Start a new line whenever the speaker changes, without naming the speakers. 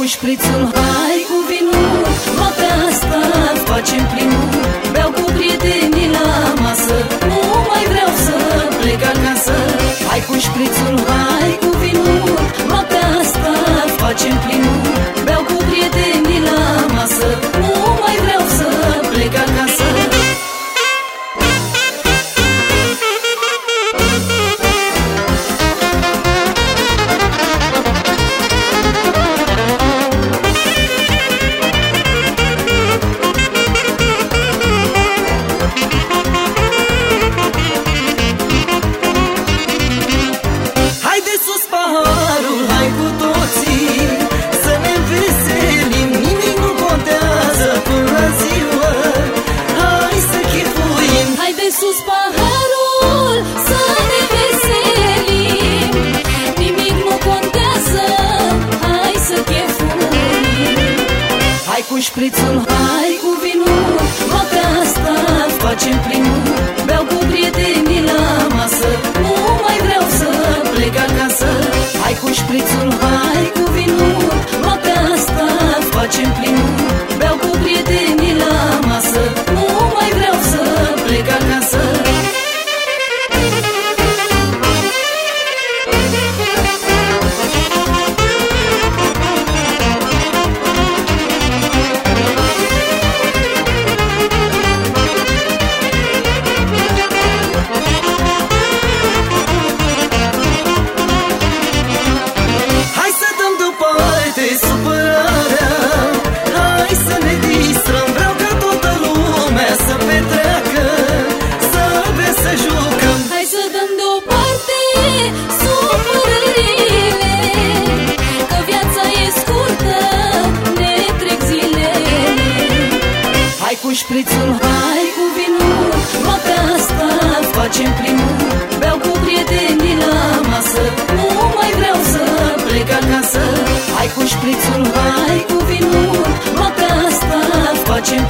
șprițul, hai cu vinul Noaptea asta facem plinul. Beau cu prietenii la masă Nu mai vreau să plec acasă. Hai cu șprițul, Hai cu șprițul, hai cu vinul Noaptea cu șprițul, hai cu vinul Noaptea asta facem primul. Beau cu prietenii la masă Nu mai vreau să plec acasă. Hai cu șprițul, hai cu vinul Noaptea asta facem